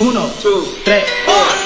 Uno, dos, tres, 4